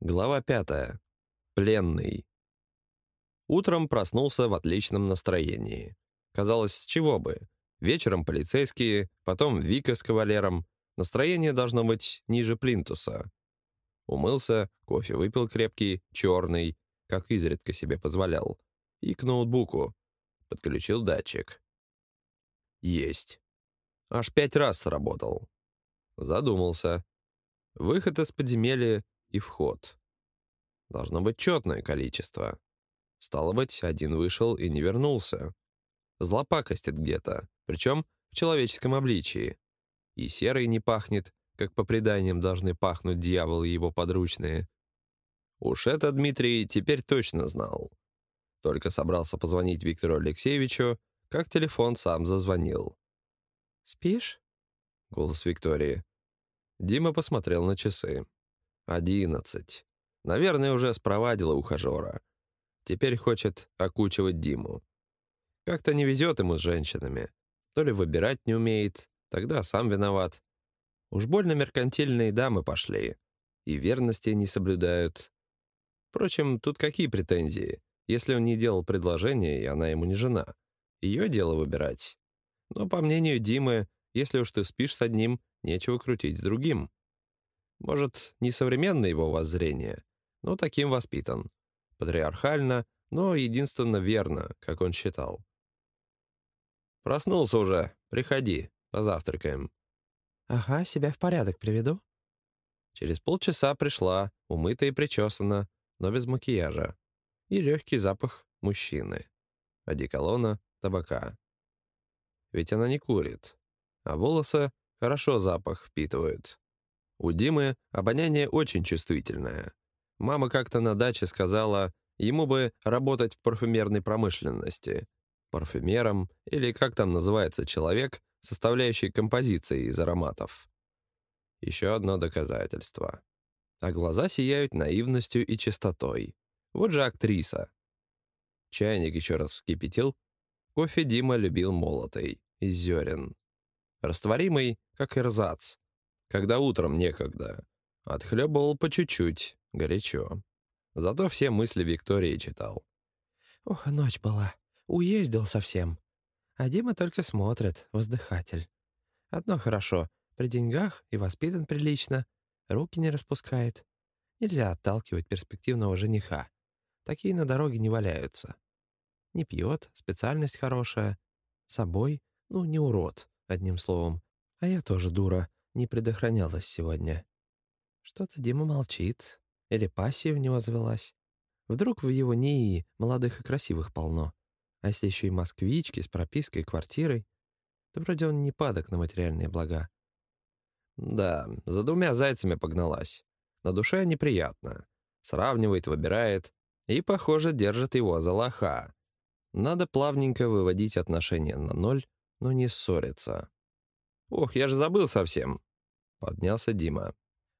Глава пятая. Пленный. Утром проснулся в отличном настроении. Казалось, с чего бы. Вечером полицейские, потом Вика с кавалером. Настроение должно быть ниже плинтуса. Умылся, кофе выпил крепкий, черный, как изредка себе позволял. И к ноутбуку. Подключил датчик. Есть. Аж пять раз сработал. Задумался. Выход из подземелья и вход. Должно быть четное количество. Стало быть, один вышел и не вернулся. Злопакостит где-то, причем в человеческом обличии. И серый не пахнет, как по преданиям должны пахнуть дьяволы его подручные. Уж это Дмитрий теперь точно знал. Только собрался позвонить Виктору Алексеевичу, как телефон сам зазвонил. «Спишь?» — голос Виктории. Дима посмотрел на часы. Одиннадцать. Наверное, уже спровадила ухажера. Теперь хочет окучивать Диму. Как-то не везет ему с женщинами. То ли выбирать не умеет, тогда сам виноват. Уж больно меркантильные дамы пошли. И верности не соблюдают. Впрочем, тут какие претензии, если он не делал предложение, и она ему не жена? Ее дело выбирать. Но, по мнению Димы, если уж ты спишь с одним, нечего крутить с другим. Может, не современное его воззрение, но таким воспитан. Патриархально, но единственно верно, как он считал. «Проснулся уже. Приходи, позавтракаем». «Ага, себя в порядок приведу». Через полчаса пришла, умытая и причесана, но без макияжа. И легкий запах мужчины. Одеколона, табака. Ведь она не курит, а волосы хорошо запах впитывают. У Димы обоняние очень чувствительное. Мама как-то на даче сказала, ему бы работать в парфюмерной промышленности. Парфюмером, или как там называется человек, составляющий композиции из ароматов. Еще одно доказательство. А глаза сияют наивностью и чистотой. Вот же актриса. Чайник еще раз вскипятил. Кофе Дима любил молотый, из зерен. Растворимый, как эрзац, когда утром некогда. Отхлебывал по чуть-чуть, горячо. Зато все мысли Виктории читал. «Ох, ночь была. Уездил совсем. А Дима только смотрит, воздыхатель. Одно хорошо, при деньгах и воспитан прилично, руки не распускает. Нельзя отталкивать перспективного жениха. Такие на дороге не валяются. Не пьет, специальность хорошая. Собой, ну, не урод, одним словом. А я тоже дура не предохранялась сегодня. Что-то Дима молчит. Или пассия в него завелась. Вдруг в его НИИ молодых и красивых полно. А если еще и москвички с пропиской, квартирой, то вроде он не падок на материальные блага. Да, за двумя зайцами погналась. На душе неприятно. Сравнивает, выбирает. И, похоже, держит его за лоха. Надо плавненько выводить отношения на ноль, но не ссориться. Ох, я же забыл совсем. Поднялся Дима.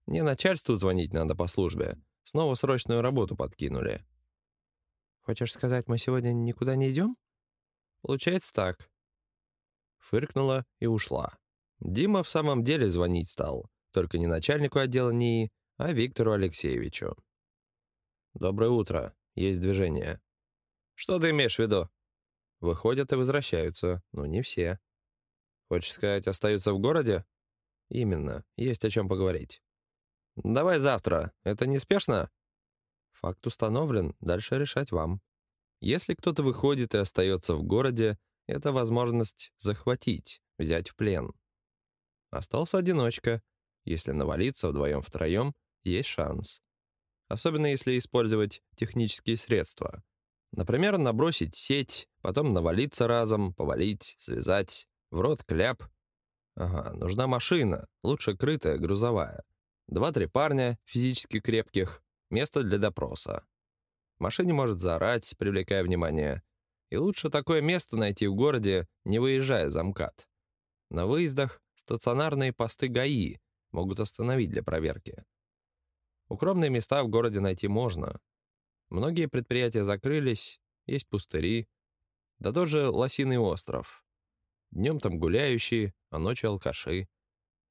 «Мне начальству звонить надо по службе. Снова срочную работу подкинули». «Хочешь сказать, мы сегодня никуда не идем?» «Получается так». Фыркнула и ушла. Дима в самом деле звонить стал. Только не начальнику отдела НИИ, а Виктору Алексеевичу. «Доброе утро. Есть движение». «Что ты имеешь в виду?» Выходят и возвращаются, но не все. «Хочешь сказать, остаются в городе?» «Именно. Есть о чем поговорить». «Давай завтра. Это неспешно?» «Факт установлен. Дальше решать вам. Если кто-то выходит и остается в городе, это возможность захватить, взять в плен. Остался одиночка. Если навалиться вдвоем-втроем, есть шанс. Особенно если использовать технические средства. Например, набросить сеть, потом навалиться разом, повалить, связать, в рот кляп — Ага, нужна машина, лучше крытая, грузовая. Два-три парня, физически крепких, место для допроса. Машине может заорать, привлекая внимание. И лучше такое место найти в городе, не выезжая за МКАД. На выездах стационарные посты ГАИ могут остановить для проверки. Укромные места в городе найти можно. Многие предприятия закрылись, есть пустыри. Да тоже Лосиный остров. Днем там гуляющие, а ночью алкаши.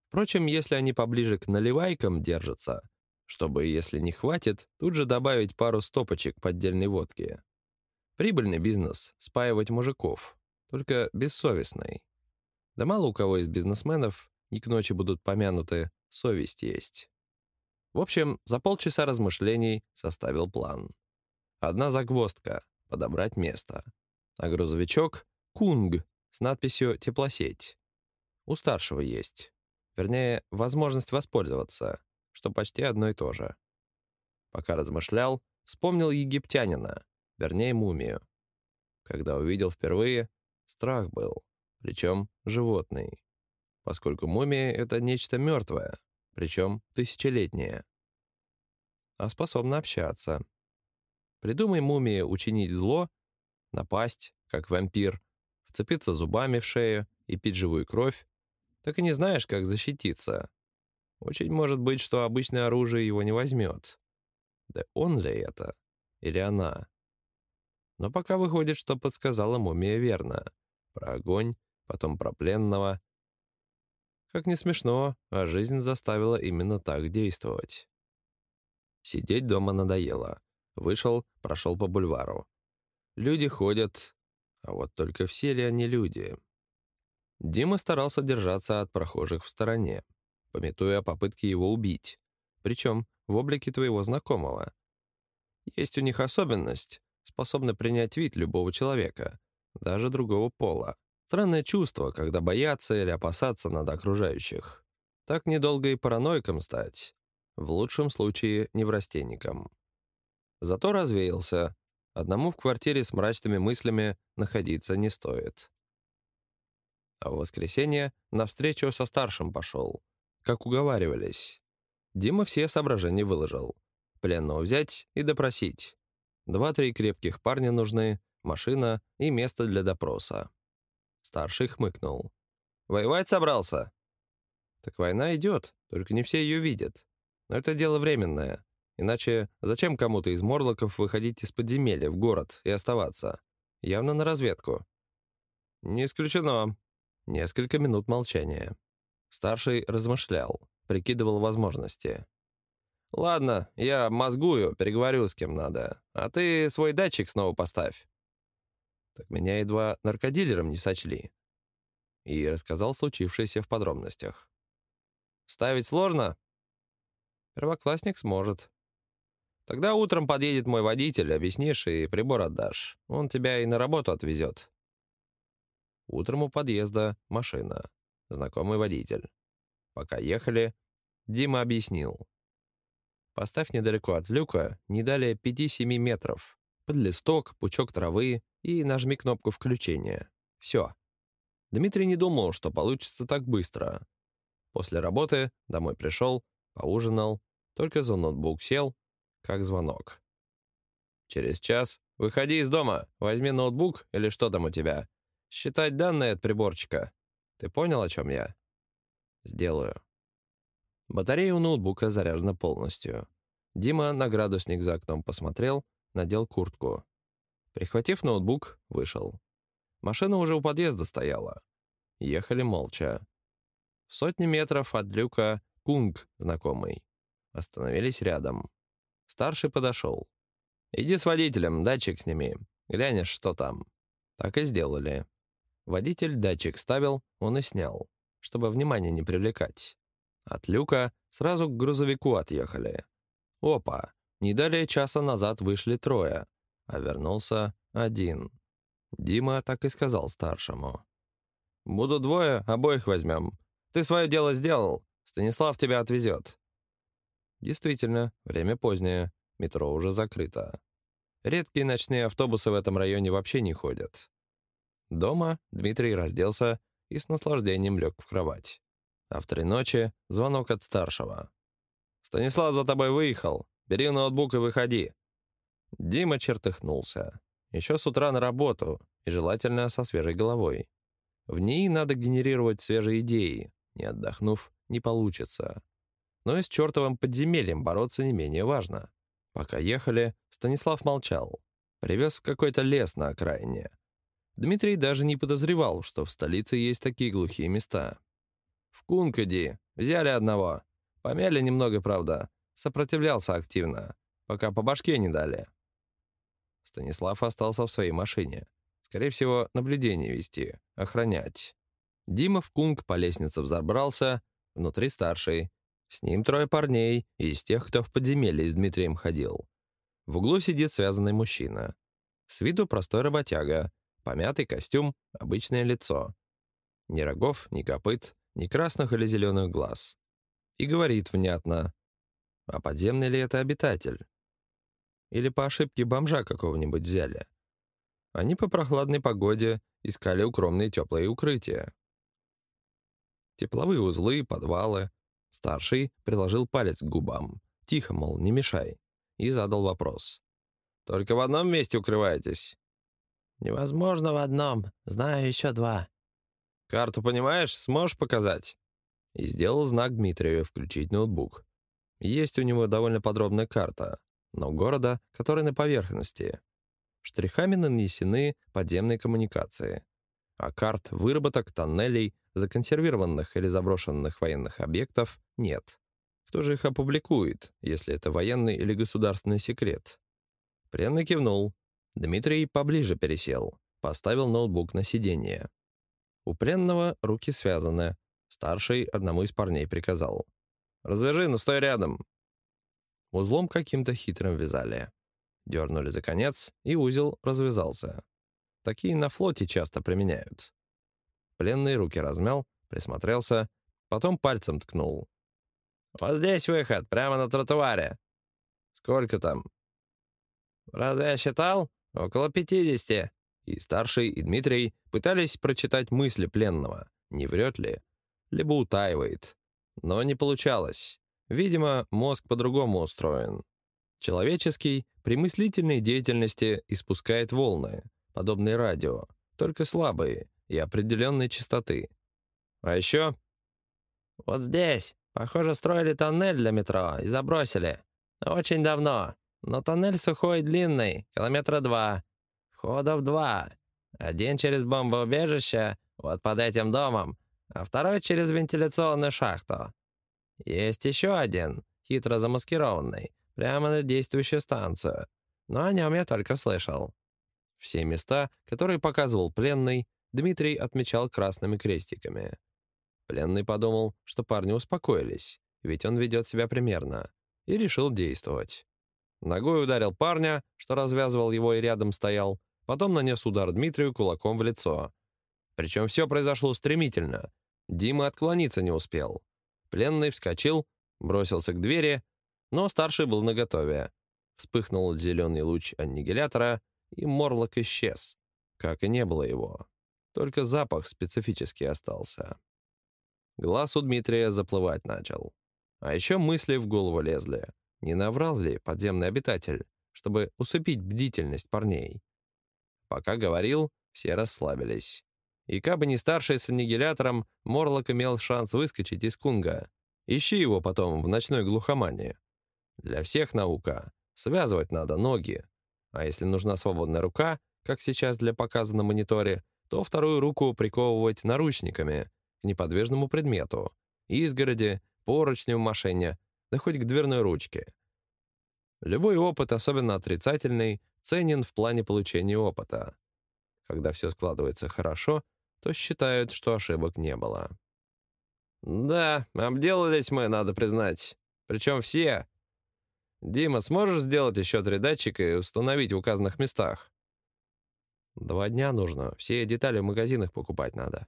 Впрочем, если они поближе к наливайкам держатся, чтобы, если не хватит, тут же добавить пару стопочек поддельной водки. Прибыльный бизнес — спаивать мужиков, только бессовестный. Да мало у кого из бизнесменов не к ночи будут помянуты, совесть есть. В общем, за полчаса размышлений составил план. Одна загвоздка — подобрать место. А грузовичок — «Кунг» с надписью «Теплосеть». У старшего есть. Вернее, возможность воспользоваться, что почти одно и то же. Пока размышлял, вспомнил египтянина, вернее, мумию. Когда увидел впервые, страх был, причем животный. Поскольку мумия — это нечто мертвое, причем тысячелетнее. А способна общаться. Придумай мумии учинить зло, напасть, как вампир, вцепиться зубами в шею и пить живую кровь, так и не знаешь, как защититься. Очень может быть, что обычное оружие его не возьмет. Да он ли это? Или она? Но пока выходит, что подсказала мумия верно. Про огонь, потом про пленного. Как не смешно, а жизнь заставила именно так действовать. Сидеть дома надоело. Вышел, прошел по бульвару. Люди ходят, а вот только все ли они люди? Дима старался держаться от прохожих в стороне пометуя о попытке его убить, причем в облике твоего знакомого. Есть у них особенность, способна принять вид любого человека, даже другого пола. Странное чувство, когда бояться или опасаться надо окружающих. Так недолго и параноиком стать. В лучшем случае неврастенником. Зато развеялся. Одному в квартире с мрачными мыслями находиться не стоит. А в воскресенье навстречу со старшим пошел как уговаривались. Дима все соображения выложил. Пленного взять и допросить. Два-три крепких парня нужны, машина и место для допроса. Старший хмыкнул. «Воевать собрался?» «Так война идет, только не все ее видят. Но это дело временное. Иначе зачем кому-то из морлоков выходить из подземелья в город и оставаться? Явно на разведку». «Не исключено». Несколько минут молчания. Старший размышлял, прикидывал возможности. «Ладно, я мозгую, переговорю с кем надо. А ты свой датчик снова поставь». Так меня едва наркодилером не сочли. И рассказал случившееся в подробностях. «Ставить сложно?» «Первоклассник сможет». «Тогда утром подъедет мой водитель, объяснишь и прибор отдашь. Он тебя и на работу отвезет». Утром у подъезда машина знакомый водитель. Пока ехали, Дима объяснил. Поставь недалеко от люка, не далее 5-7 метров, под листок, пучок травы и нажми кнопку включения. Все. Дмитрий не думал, что получится так быстро. После работы домой пришел, поужинал, только за ноутбук сел, как звонок. Через час «Выходи из дома, возьми ноутбук или что там у тебя. Считать данные от приборчика. Ты понял, о чем я?» «Сделаю». Батарея у ноутбука заряжена полностью. Дима на градусник за окном посмотрел, надел куртку. Прихватив ноутбук, вышел. Машина уже у подъезда стояла. Ехали молча. Сотни метров от люка Кунг, знакомый. Остановились рядом. Старший подошел. «Иди с водителем, датчик сними. Глянешь, что там». Так и сделали. Водитель датчик ставил, он и снял, чтобы внимание не привлекать. От люка сразу к грузовику отъехали. Опа, не далее часа назад вышли трое, а вернулся один. Дима так и сказал старшему. «Буду двое, обоих возьмем. Ты свое дело сделал, Станислав тебя отвезет». Действительно, время позднее, метро уже закрыто. Редкие ночные автобусы в этом районе вообще не ходят. Дома Дмитрий разделся и с наслаждением лег в кровать. А в три ночи звонок от старшего. «Станислав за тобой выехал. Бери ноутбук и выходи». Дима чертыхнулся. Еще с утра на работу, и желательно со свежей головой. В ней надо генерировать свежие идеи. Не отдохнув, не получится. Но и с чертовым подземельем бороться не менее важно. Пока ехали, Станислав молчал. Привез в какой-то лес на окраине. Дмитрий даже не подозревал, что в столице есть такие глухие места. «В Кункади. Взяли одного. Помяли немного, правда. сопротивлялся активно, пока по башке не дали. Станислав остался в своей машине. Скорее всего, наблюдение вести, охранять. Дима в кунг по лестнице взобрался, внутри старший. С ним трое парней из тех, кто в подземелье с Дмитрием ходил. В углу сидит связанный мужчина. С виду простой работяга, помятый костюм, обычное лицо. Ни рогов, ни копыт, ни красных или зеленых глаз. И говорит внятно. А подземный ли это обитатель? Или по ошибке бомжа какого-нибудь взяли? Они по прохладной погоде искали укромные теплые укрытия. Тепловые узлы, подвалы. Старший приложил палец к губам. Тихо, мол, не мешай. И задал вопрос. «Только в одном месте укрываетесь?» «Невозможно в одном. Знаю еще два». «Карту понимаешь? Сможешь показать?» И сделал знак Дмитрию включить ноутбук. Есть у него довольно подробная карта, но города, который на поверхности. Штрихами нанесены подземные коммуникации. А карт выработок, тоннелей, законсервированных или заброшенных военных объектов нет. Кто же их опубликует, если это военный или государственный секрет? Пленный кивнул. Дмитрий поближе пересел, поставил ноутбук на сиденье. У пленного руки связаны. Старший одному из парней приказал. «Развяжи, но стой рядом». Узлом каким-то хитрым вязали. Дернули за конец, и узел развязался. Такие на флоте часто применяют. Пленный руки размял, присмотрелся, потом пальцем ткнул. «Вот здесь выход, прямо на тротуаре». «Сколько там?» «Разве я считал? Около пятидесяти». И старший, и Дмитрий пытались прочитать мысли пленного. Не врет ли? Либо утаивает. Но не получалось. Видимо, мозг по-другому устроен. Человеческий при мыслительной деятельности испускает волны, подобные радио, только слабые и определенной частоты. А еще... «Вот здесь. Похоже, строили тоннель для метро и забросили. Очень давно. Но тоннель сухой и длинный, километра два. Входов два. Один через бомбоубежище, вот под этим домом, а второй через вентиляционную шахту. Есть еще один, хитро замаскированный, Прямо на действующую станцию. Но о нем я только слышал. Все места, которые показывал пленный, Дмитрий отмечал красными крестиками. Пленный подумал, что парни успокоились, ведь он ведет себя примерно, и решил действовать. Ногой ударил парня, что развязывал его и рядом стоял, потом нанес удар Дмитрию кулаком в лицо. Причем все произошло стремительно. Дима отклониться не успел. Пленный вскочил, бросился к двери, но старший был наготове. Вспыхнул зеленый луч аннигилятора, и Морлок исчез, как и не было его. Только запах специфический остался. Глаз у Дмитрия заплывать начал. А еще мысли в голову лезли. Не наврал ли подземный обитатель, чтобы усыпить бдительность парней? Пока говорил, все расслабились. И кабы не старший с аннигилятором, Морлок имел шанс выскочить из кунга. Ищи его потом в ночной глухомане. Для всех наука. Связывать надо ноги. А если нужна свободная рука, как сейчас для показа на мониторе, то вторую руку приковывать наручниками к неподвижному предмету. Изгороди, поручню машине, да хоть к дверной ручке. Любой опыт, особенно отрицательный, ценен в плане получения опыта. Когда все складывается хорошо, то считают, что ошибок не было. «Да, обделались мы, надо признать. Причем все, «Дима, сможешь сделать еще три датчика и установить в указанных местах?» «Два дня нужно. Все детали в магазинах покупать надо».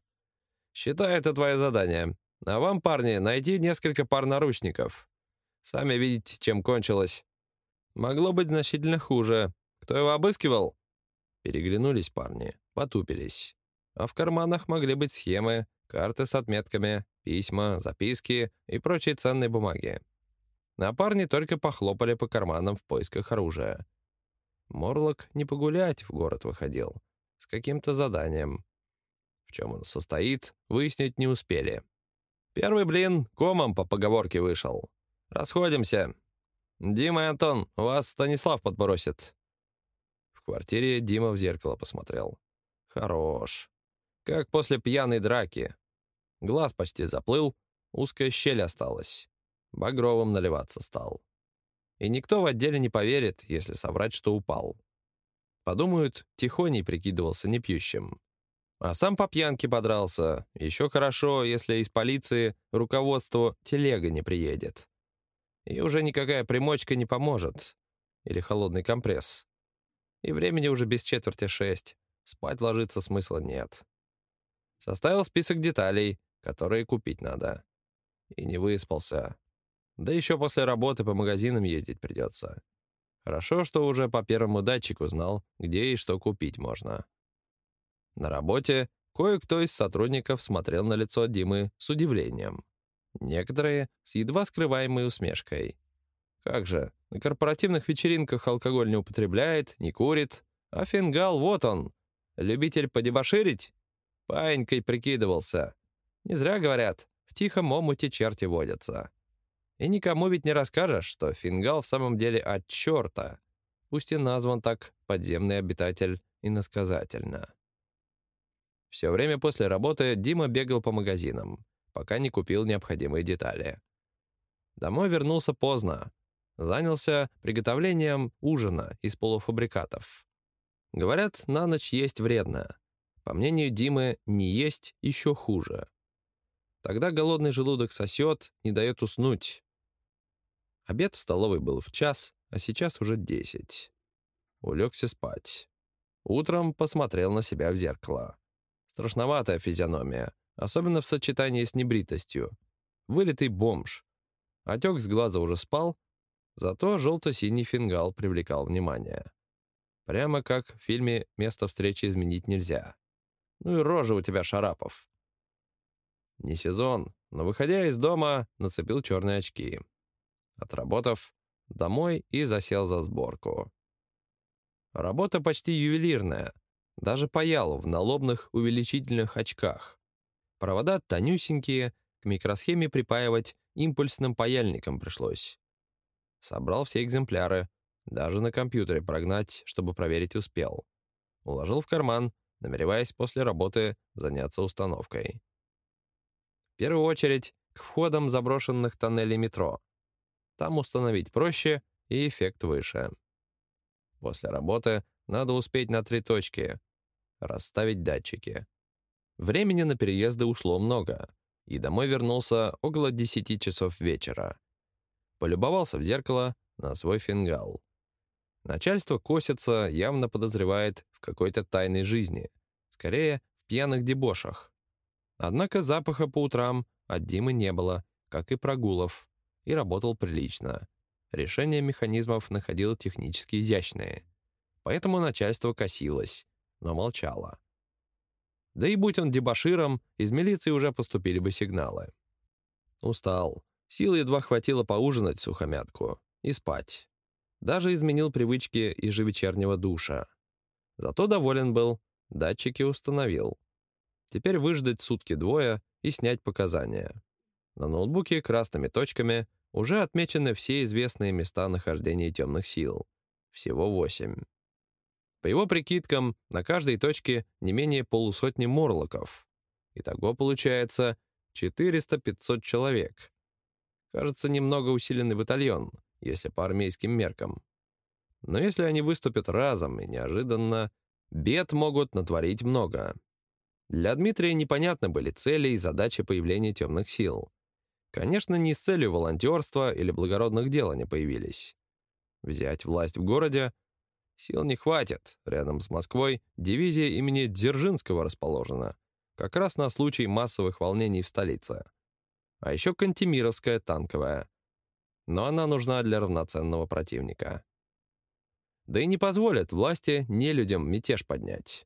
«Считай это твое задание. А вам, парни, найти несколько пар наручников. Сами видите, чем кончилось. Могло быть значительно хуже. Кто его обыскивал?» Переглянулись парни, потупились. А в карманах могли быть схемы, карты с отметками, письма, записки и прочие ценные бумаги а парни только похлопали по карманам в поисках оружия. Морлок не погулять в город выходил, с каким-то заданием. В чем он состоит, выяснить не успели. Первый блин комом по поговорке вышел. «Расходимся. Дима и Антон, вас Станислав подбросит». В квартире Дима в зеркало посмотрел. «Хорош. Как после пьяной драки. Глаз почти заплыл, узкая щель осталась. Багровым наливаться стал. И никто в отделе не поверит, если соврать, что упал. Подумают, Тихоней прикидывался непьющим. А сам по пьянке подрался. Еще хорошо, если из полиции руководству телега не приедет. И уже никакая примочка не поможет. Или холодный компресс. И времени уже без четверти шесть. Спать ложиться смысла нет. Составил список деталей, которые купить надо. И не выспался. Да еще после работы по магазинам ездить придется. Хорошо, что уже по первому датчику знал, где и что купить можно. На работе кое-кто из сотрудников смотрел на лицо Димы с удивлением. Некоторые с едва скрываемой усмешкой. Как же, на корпоративных вечеринках алкоголь не употребляет, не курит, а фингал вот он. Любитель подебоширить? Паинькой прикидывался. Не зря говорят, в тихом омуте черти водятся. И никому ведь не расскажешь, что фингал в самом деле от черта, пусть и назван так подземный обитатель иносказательно. Все время после работы Дима бегал по магазинам, пока не купил необходимые детали. Домой вернулся поздно. Занялся приготовлением ужина из полуфабрикатов. Говорят, на ночь есть вредно. По мнению Димы, не есть еще хуже. Тогда голодный желудок сосет, не дает уснуть. Обед в столовой был в час, а сейчас уже десять. Улегся спать. Утром посмотрел на себя в зеркало. Страшноватая физиономия, особенно в сочетании с небритостью. Вылитый бомж. Отек с глаза уже спал, зато желто-синий фингал привлекал внимание. Прямо как в фильме «Место встречи изменить нельзя». Ну и рожа у тебя, Шарапов. Не сезон, но, выходя из дома, нацепил черные очки. Отработав, домой и засел за сборку. Работа почти ювелирная, даже паял в налобных увеличительных очках. Провода тонюсенькие, к микросхеме припаивать импульсным паяльником пришлось. Собрал все экземпляры, даже на компьютере прогнать, чтобы проверить успел. Уложил в карман, намереваясь после работы заняться установкой. В первую очередь к входам заброшенных тоннелей метро. Там установить проще и эффект выше. После работы надо успеть на три точки, расставить датчики. Времени на переезды ушло много, и домой вернулся около 10 часов вечера. Полюбовался в зеркало на свой фингал. Начальство косится, явно подозревает в какой-то тайной жизни. Скорее, в пьяных дебошах. Однако запаха по утрам от Димы не было, как и прогулов, и работал прилично. Решения механизмов находил технически изящные. Поэтому начальство косилось, но молчала. Да и будь он дебоширом, из милиции уже поступили бы сигналы. Устал. Силы едва хватило поужинать сухомятку и спать. Даже изменил привычки ежевечернего душа. Зато доволен был, датчики установил. Теперь выждать сутки-двое и снять показания. На ноутбуке красными точками уже отмечены все известные места нахождения темных сил. Всего восемь. По его прикидкам, на каждой точке не менее полусотни морлоков. Итого получается 400-500 человек. Кажется, немного усиленный батальон, если по армейским меркам. Но если они выступят разом и неожиданно, бед могут натворить много. Для Дмитрия непонятны были цели и задачи появления темных сил. Конечно, не с целью волонтерства или благородных дел они появились. Взять власть в городе Сил не хватит. Рядом с Москвой дивизия имени Дзержинского расположена. Как раз на случай массовых волнений в столице. А еще Кантемировская танковая. Но она нужна для равноценного противника. Да и не позволят власти не людям мятеж поднять.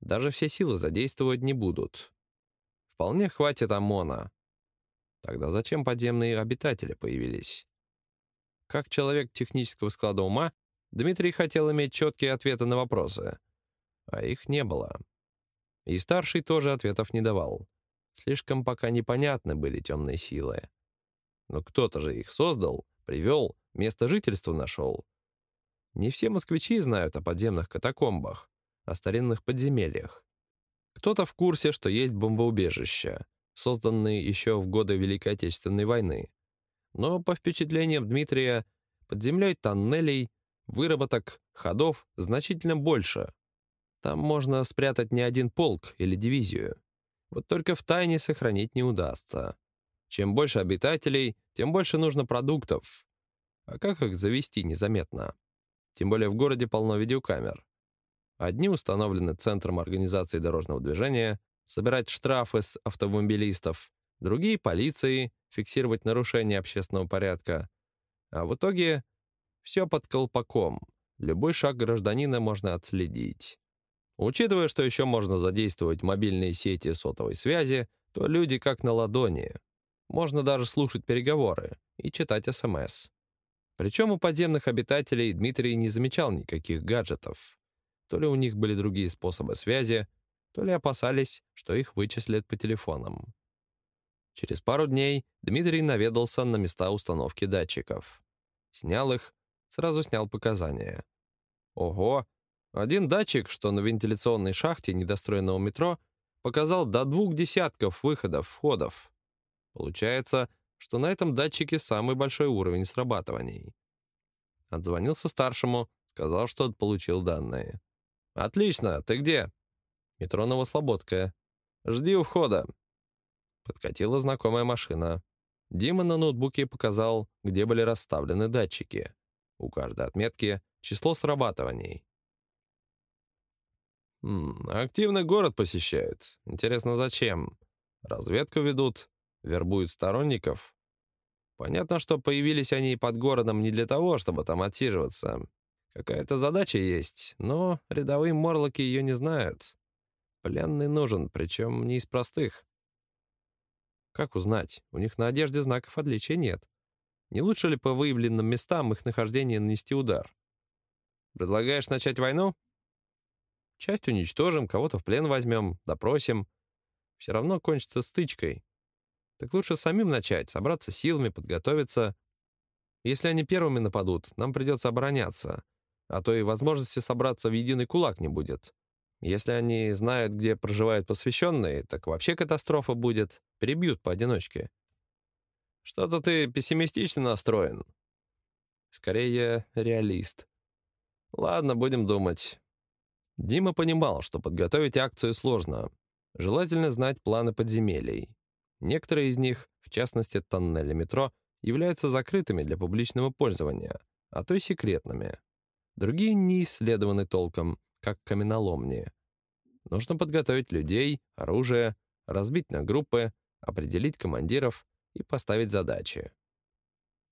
Даже все силы задействовать не будут. Вполне хватит ОМОНа. Тогда зачем подземные обитатели появились? Как человек технического склада ума, Дмитрий хотел иметь четкие ответы на вопросы, а их не было. И старший тоже ответов не давал. Слишком пока непонятны были темные силы. Но кто-то же их создал, привел, место жительства нашел. Не все москвичи знают о подземных катакомбах, о старинных подземельях. Кто-то в курсе, что есть бомбоубежища, созданные еще в годы Великой Отечественной войны. Но, по впечатлениям Дмитрия, Под землей тоннелей, выработок, ходов значительно больше. Там можно спрятать не один полк или дивизию. Вот только в тайне сохранить не удастся. Чем больше обитателей, тем больше нужно продуктов. А как их завести незаметно? Тем более в городе полно видеокамер. Одни установлены Центром организации дорожного движения, собирать штрафы с автомобилистов, другие — полицией, фиксировать нарушения общественного порядка. А в итоге все под колпаком. Любой шаг гражданина можно отследить. Учитывая, что еще можно задействовать мобильные сети сотовой связи, то люди как на ладони. Можно даже слушать переговоры и читать СМС. Причем у подземных обитателей Дмитрий не замечал никаких гаджетов. То ли у них были другие способы связи, то ли опасались, что их вычислят по телефонам. Через пару дней Дмитрий наведался на места установки датчиков. Снял их, сразу снял показания. Ого! Один датчик, что на вентиляционной шахте недостроенного метро, показал до двух десятков выходов-входов. Получается, что на этом датчике самый большой уровень срабатываний. Отзвонился старшему, сказал, что получил данные. «Отлично, ты где?» «Метро Новослободская». «Жди у входа». Подкатила знакомая машина. Дима на ноутбуке показал, где были расставлены датчики. У каждой отметки число срабатываний. М активный город посещают. Интересно, зачем? Разведку ведут, вербуют сторонников. Понятно, что появились они под городом не для того, чтобы там отсиживаться. Какая-то задача есть, но рядовые морлоки ее не знают. Пленный нужен, причем не из простых. Как узнать? У них на одежде знаков отличия нет. Не лучше ли по выявленным местам их нахождения нанести удар? Предлагаешь начать войну? Часть уничтожим, кого-то в плен возьмем, допросим. Все равно кончится стычкой. Так лучше самим начать, собраться силами, подготовиться. Если они первыми нападут, нам придется обороняться а то и возможности собраться в единый кулак не будет. Если они знают, где проживают посвященные, так вообще катастрофа будет, перебьют поодиночке. Что-то ты пессимистично настроен. Скорее, я реалист. Ладно, будем думать. Дима понимал, что подготовить акцию сложно. Желательно знать планы подземелий. Некоторые из них, в частности тоннели метро, являются закрытыми для публичного пользования, а то и секретными. Другие не исследованы толком, как каменоломни. Нужно подготовить людей, оружие, разбить на группы, определить командиров и поставить задачи.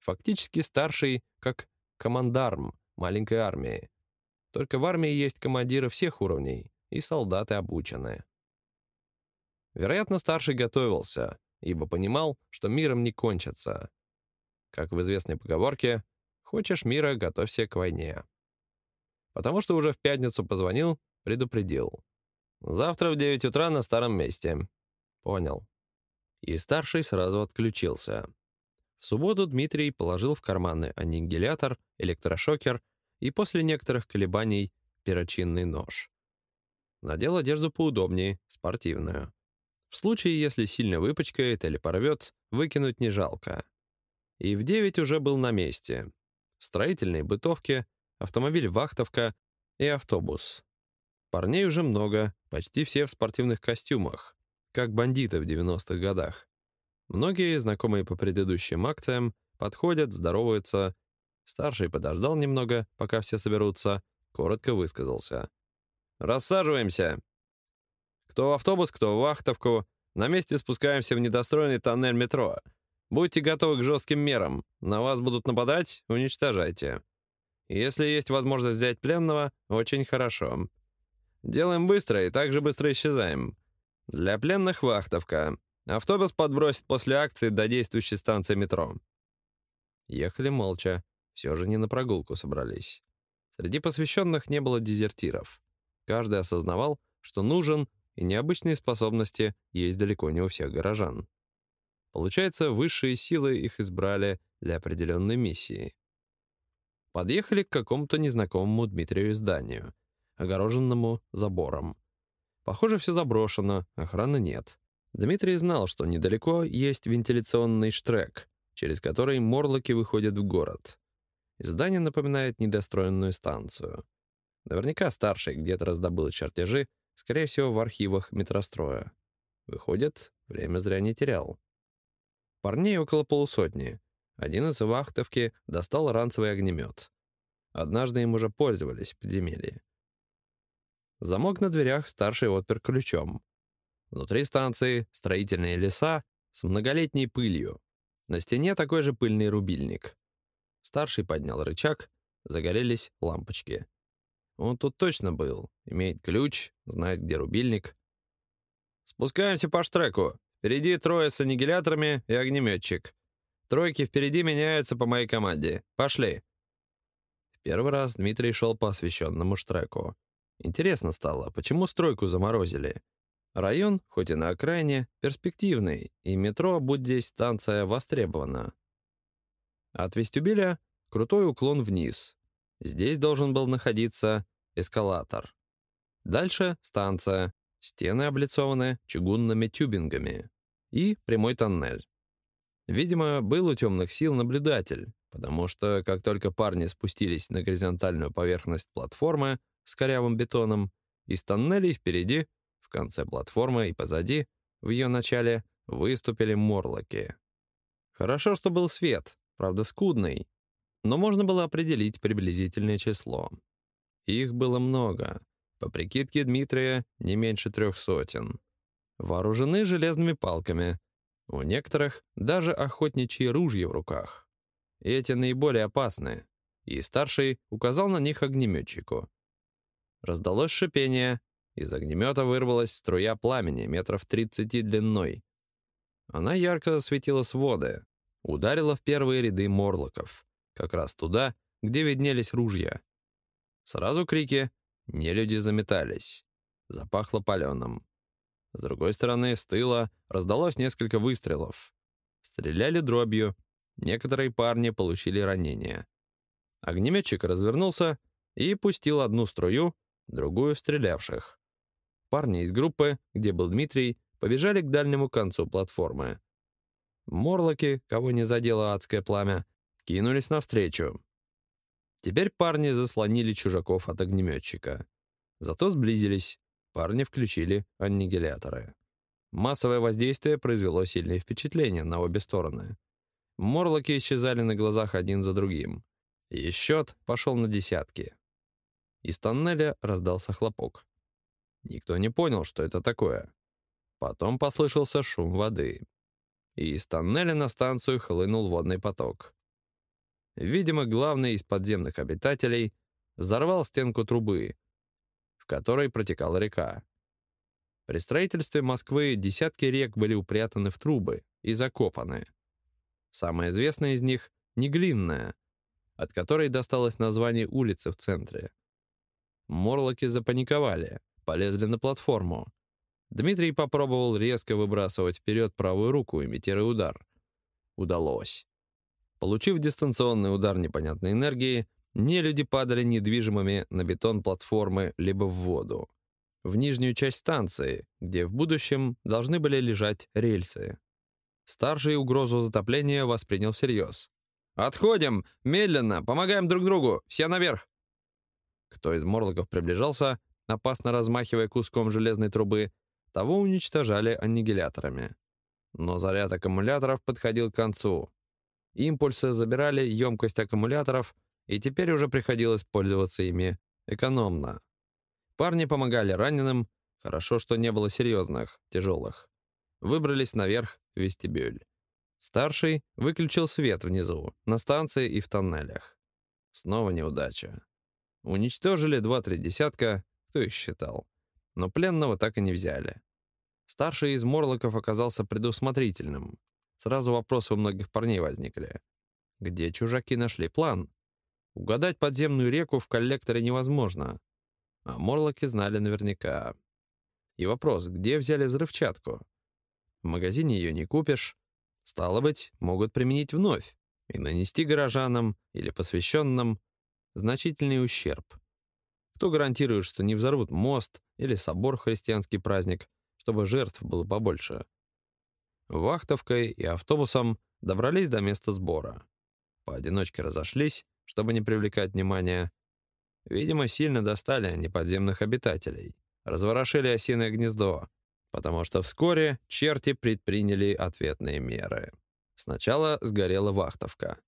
Фактически старший как командарм маленькой армии. Только в армии есть командиры всех уровней, и солдаты обучены. Вероятно, старший готовился, ибо понимал, что миром не кончится. Как в известной поговорке «Хочешь мира, готовься к войне» потому что уже в пятницу позвонил, предупредил. «Завтра в 9 утра на старом месте». «Понял». И старший сразу отключился. В субботу Дмитрий положил в карманы аннигилятор, электрошокер и после некоторых колебаний перочинный нож. Надел одежду поудобнее, спортивную. В случае, если сильно выпачкает или порвет, выкинуть не жалко. И в 9 уже был на месте. Строительные бытовки, автомобиль-вахтовка и автобус. Парней уже много, почти все в спортивных костюмах, как бандиты в 90-х годах. Многие, знакомые по предыдущим акциям, подходят, здороваются. Старший подождал немного, пока все соберутся, коротко высказался. «Рассаживаемся!» Кто в автобус, кто в вахтовку. На месте спускаемся в недостроенный тоннель метро. Будьте готовы к жестким мерам. На вас будут нападать — уничтожайте. Если есть возможность взять пленного, очень хорошо. Делаем быстро и также быстро исчезаем. Для пленных вахтовка. Автобус подбросит после акции до действующей станции метро. Ехали молча. Все же не на прогулку собрались. Среди посвященных не было дезертиров. Каждый осознавал, что нужен, и необычные способности есть далеко не у всех горожан. Получается, высшие силы их избрали для определенной миссии. Подъехали к какому-то незнакомому Дмитрию зданию, огороженному забором. Похоже, все заброшено, охраны нет. Дмитрий знал, что недалеко есть вентиляционный штрек, через который морлоки выходят в город. Здание напоминает недостроенную станцию. Наверняка старший где-то раздобыл чертежи, скорее всего, в архивах метростроя. Выходит, время зря не терял. Парней около полусотни. Один из вахтовки достал ранцевый огнемет. Однажды им уже пользовались в подземелье. Замок на дверях старший отпер ключом. Внутри станции строительные леса с многолетней пылью. На стене такой же пыльный рубильник. Старший поднял рычаг, загорелись лампочки. Он тут точно был, имеет ключ, знает, где рубильник. «Спускаемся по штреку. Впереди трое с аннигиляторами и огнеметчик. Тройки впереди меняются по моей команде. Пошли!» В первый раз Дмитрий шел по освещенному штреку. Интересно стало, почему стройку заморозили? Район, хоть и на окраине, перспективный, и метро, будь здесь станция, востребована. От вестибюля крутой уклон вниз. Здесь должен был находиться эскалатор. Дальше станция, стены облицованы чугунными тюбингами и прямой тоннель. Видимо, был у темных сил наблюдатель, потому что как только парни спустились на горизонтальную поверхность платформы с корявым бетоном, из тоннелей впереди, в конце платформы и позади, в ее начале, выступили морлоки. Хорошо, что был свет, правда скудный, но можно было определить приблизительное число. Их было много. По прикидке Дмитрия, не меньше трех сотен. Вооружены железными палками. У некоторых даже охотничьи ружья в руках. Эти наиболее опасные. И старший указал на них огнеметчику. Раздалось шипение. Из огнемета вырвалась струя пламени метров 30 длиной. Она ярко осветила своды, ударила в первые ряды морлоков, как раз туда, где виднелись ружья. Сразу крики, нелюди заметались. Запахло паленым. С другой стороны, с тыла раздалось несколько выстрелов. Стреляли дробью, некоторые парни получили ранения. Огнеметчик развернулся и пустил одну струю, другую стрелявших. Парни из группы, где был Дмитрий, побежали к дальнему концу платформы. Морлоки, кого не задело адское пламя, кинулись навстречу. Теперь парни заслонили чужаков от огнеметчика. Зато сблизились. Парни включили аннигиляторы. Массовое воздействие произвело сильное впечатление на обе стороны. Морлоки исчезали на глазах один за другим. И счет пошел на десятки. Из тоннеля раздался хлопок. Никто не понял, что это такое. Потом послышался шум воды. И из тоннеля на станцию хлынул водный поток. Видимо, главный из подземных обитателей взорвал стенку трубы, в которой протекала река. При строительстве Москвы десятки рек были упрятаны в трубы и закопаны. Самая известная из них — Неглинная, от которой досталось название улицы в центре. Морлоки запаниковали, полезли на платформу. Дмитрий попробовал резко выбрасывать вперед правую руку, имитируя удар. Удалось. Получив дистанционный удар непонятной энергии, нелюди падали недвижимыми на бетон платформы либо в воду. В нижнюю часть станции, где в будущем должны были лежать рельсы. Старший угрозу затопления воспринял всерьез. «Отходим! Медленно! Помогаем друг другу! Все наверх!» Кто из морлоков приближался, опасно размахивая куском железной трубы, того уничтожали аннигиляторами. Но заряд аккумуляторов подходил к концу. Импульсы забирали емкость аккумуляторов, и теперь уже приходилось пользоваться ими экономно. Парни помогали раненым, хорошо, что не было серьезных, тяжелых. Выбрались наверх в вестибюль. Старший выключил свет внизу, на станции и в тоннелях. Снова неудача. Уничтожили два-три десятка, кто их считал. Но пленного так и не взяли. Старший из Морлоков оказался предусмотрительным. Сразу вопросы у многих парней возникли. Где чужаки нашли план? Угадать подземную реку в коллекторе невозможно. А морлоки знали наверняка. И вопрос, где взяли взрывчатку? В магазине ее не купишь. Стало быть, могут применить вновь и нанести горожанам или посвященным значительный ущерб. Кто гарантирует, что не взорвут мост или собор христианский праздник, чтобы жертв было побольше? Вахтовкой и автобусом добрались до места сбора. Поодиночке разошлись, чтобы не привлекать внимания. Видимо, сильно достали они подземных обитателей. Разворошили осиное гнездо, потому что вскоре черти предприняли ответные меры. Сначала сгорела вахтовка.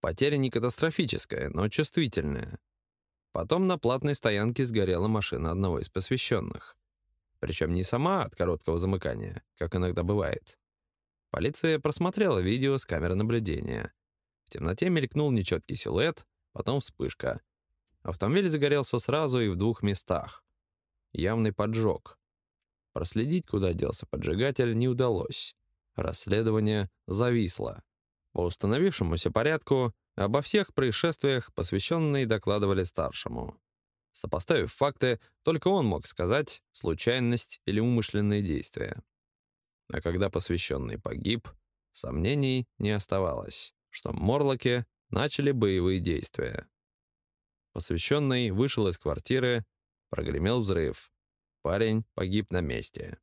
Потеря не катастрофическая, но чувствительная. Потом на платной стоянке сгорела машина одного из посвященных. Причем не сама от короткого замыкания, как иногда бывает. Полиция просмотрела видео с камеры наблюдения. Темноте мелькнул нечеткий силуэт, потом вспышка. Автомобиль загорелся сразу и в двух местах. Явный поджог. Проследить, куда делся поджигатель, не удалось. Расследование зависло. По установившемуся порядку обо всех происшествиях посвященные докладывали старшему. Сопоставив факты, только он мог сказать, случайность или умышленные действия. А когда посвященный погиб, сомнений не оставалось, что Морлоки начали боевые действия. Посвященный вышел из квартиры, прогремел взрыв. Парень погиб на месте.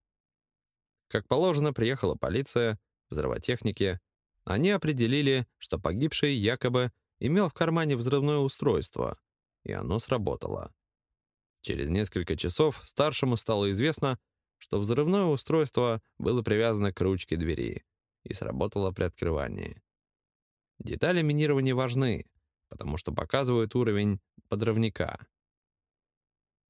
Как положено, приехала полиция, взрывотехники. Они определили, что погибший якобы имел в кармане взрывное устройство, и оно сработало. Через несколько часов старшему стало известно, что взрывное устройство было привязано к ручке двери и сработало при открывании. Детали минирования важны, потому что показывают уровень подрывника.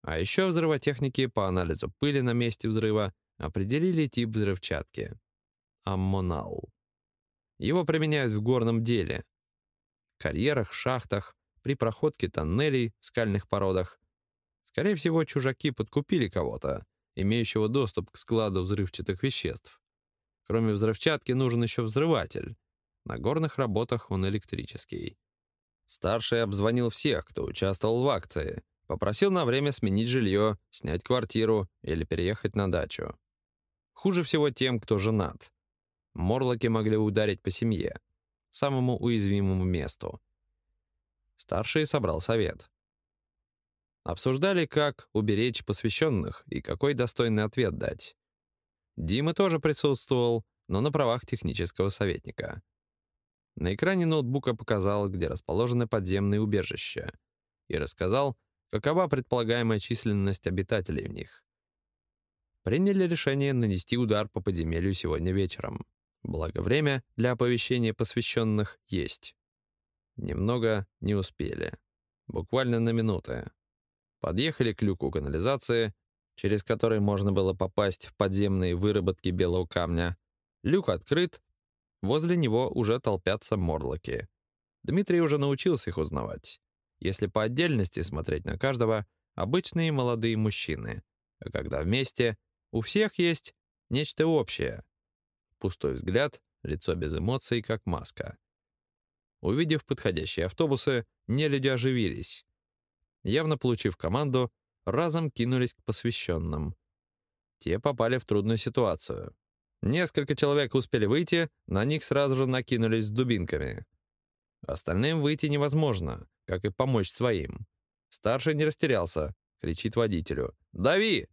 А еще взрывотехники по анализу пыли на месте взрыва определили тип взрывчатки — аммонал. Его применяют в горном деле, карьерах, шахтах, при проходке тоннелей в скальных породах. Скорее всего, чужаки подкупили кого-то, имеющего доступ к складу взрывчатых веществ. Кроме взрывчатки нужен еще взрыватель. На горных работах он электрический. Старший обзвонил всех, кто участвовал в акции, Попросил на время сменить жилье, снять квартиру или переехать на дачу. Хуже всего тем, кто женат. Морлоки могли ударить по семье, самому уязвимому месту. Старший собрал совет. Обсуждали, как уберечь посвященных и какой достойный ответ дать. Дима тоже присутствовал, но на правах технического советника. На экране ноутбука показал, где расположены подземные убежища, и рассказал, какова предполагаемая численность обитателей в них. Приняли решение нанести удар по подземелью сегодня вечером. Благо время для оповещения посвященных есть. Немного не успели. Буквально на минуты. Подъехали к люку канализации, через который можно было попасть в подземные выработки белого камня. Люк открыт, возле него уже толпятся морлоки. Дмитрий уже научился их узнавать. Если по отдельности смотреть на каждого, обычные молодые мужчины, а когда вместе, у всех есть нечто общее. Пустой взгляд, лицо без эмоций, как маска. Увидев подходящие автобусы, нелюди оживились. Явно получив команду, разом кинулись к посвященным. Те попали в трудную ситуацию. Несколько человек успели выйти, на них сразу же накинулись с дубинками. Остальным выйти невозможно, как и помочь своим. Старший не растерялся, кричит водителю. «Дави!»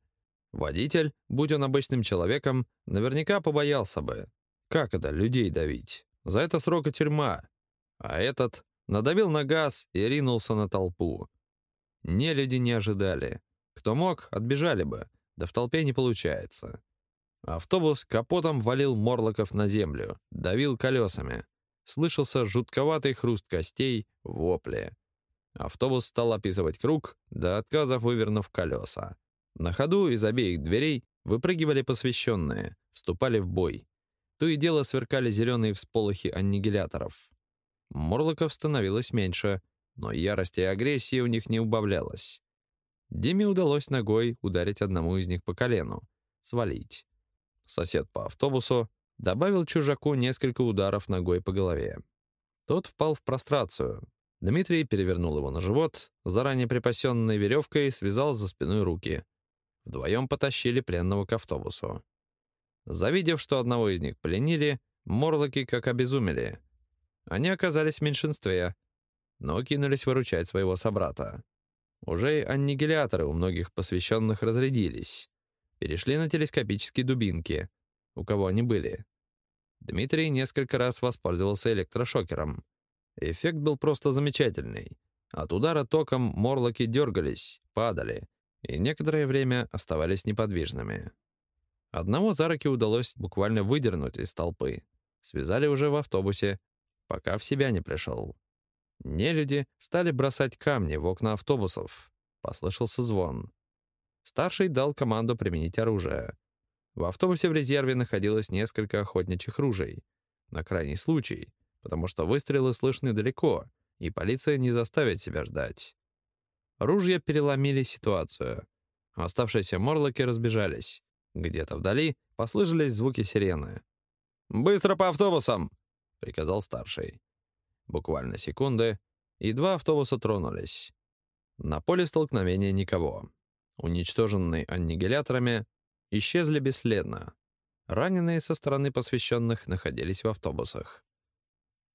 Водитель, будь он обычным человеком, наверняка побоялся бы. Как это людей давить? За это срока тюрьма. А этот надавил на газ и ринулся на толпу. Не люди не ожидали. Кто мог, отбежали бы, да в толпе не получается. Автобус капотом валил Морлоков на землю, давил колесами слышался жутковатый хруст костей, вопли. Автобус стал описывать круг, до отказов вывернув колеса. На ходу из обеих дверей выпрыгивали посвященные, вступали в бой. То и дело сверкали зеленые всполохи аннигиляторов. Морлоков становилось меньше, но ярости и агрессии у них не убавлялось. Диме удалось ногой ударить одному из них по колену, свалить. Сосед по автобусу Добавил чужаку несколько ударов ногой по голове. Тот впал в прострацию. Дмитрий перевернул его на живот, заранее припасенной веревкой связал за спиной руки. Вдвоем потащили пленного к автобусу. Завидев, что одного из них пленили, морлоки как обезумели. Они оказались в меньшинстве, но кинулись выручать своего собрата. Уже аннигиляторы у многих посвященных разрядились. Перешли на телескопические дубинки, у кого они были. Дмитрий несколько раз воспользовался электрошокером. Эффект был просто замечательный. От удара током морлоки дергались, падали, и некоторое время оставались неподвижными. Одного за руки удалось буквально выдернуть из толпы. Связали уже в автобусе, пока в себя не пришел. Нелюди стали бросать камни в окна автобусов. Послышался звон. Старший дал команду применить оружие. В автобусе в резерве находилось несколько охотничьих ружей. На крайний случай, потому что выстрелы слышны далеко, и полиция не заставит себя ждать. Ружья переломили ситуацию. Оставшиеся морлоки разбежались. Где-то вдали послышались звуки сирены. «Быстро по автобусам!» — приказал старший. Буквально секунды, и два автобуса тронулись. На поле столкновения никого. Уничтоженные аннигиляторами исчезли бесследно. Раненые со стороны посвященных находились в автобусах.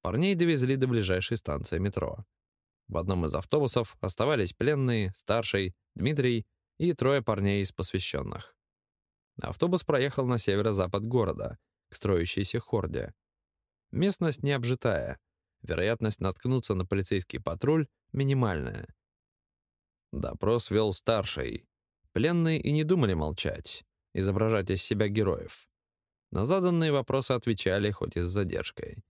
Парней довезли до ближайшей станции метро. В одном из автобусов оставались пленные, старший, Дмитрий и трое парней из посвященных. Автобус проехал на северо-запад города, к строящейся хорде. Местность необжитая. Вероятность наткнуться на полицейский патруль минимальная. Допрос вел старший. Пленные и не думали молчать, изображать из себя героев. На заданные вопросы отвечали, хоть и с задержкой.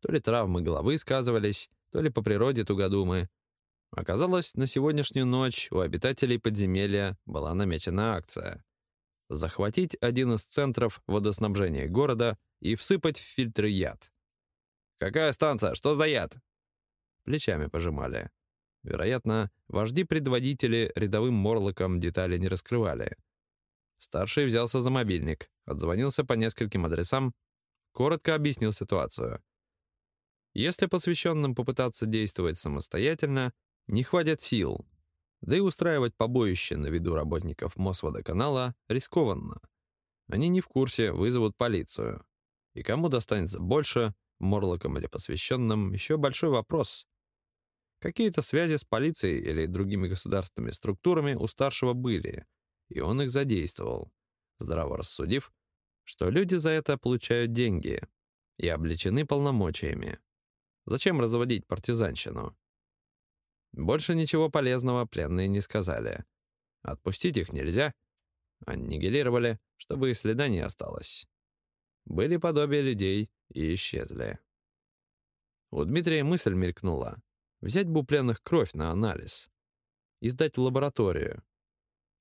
То ли травмы головы сказывались, то ли по природе тугодумы. Оказалось, на сегодняшнюю ночь у обитателей подземелья была намечена акция. Захватить один из центров водоснабжения города и всыпать в фильтры яд. «Какая станция? Что за яд?» Плечами пожимали. Вероятно, вожди-предводители рядовым морлокам детали не раскрывали. Старший взялся за мобильник, отзвонился по нескольким адресам, коротко объяснил ситуацию. Если посвященным попытаться действовать самостоятельно, не хватит сил, да и устраивать побоище на виду работников Мосводоканала рискованно. Они не в курсе, вызовут полицию. И кому достанется больше, морлокам или посвященным, еще большой вопрос. Какие-то связи с полицией или другими государственными структурами у старшего были, и он их задействовал, здраво рассудив, что люди за это получают деньги и обличены полномочиями. Зачем разводить партизанщину? Больше ничего полезного пленные не сказали. Отпустить их нельзя. Аннигилировали, чтобы и следа не осталось. Были подобия людей и исчезли. У Дмитрия мысль мелькнула. Взять бы у пленных кровь на анализ. И сдать в лабораторию.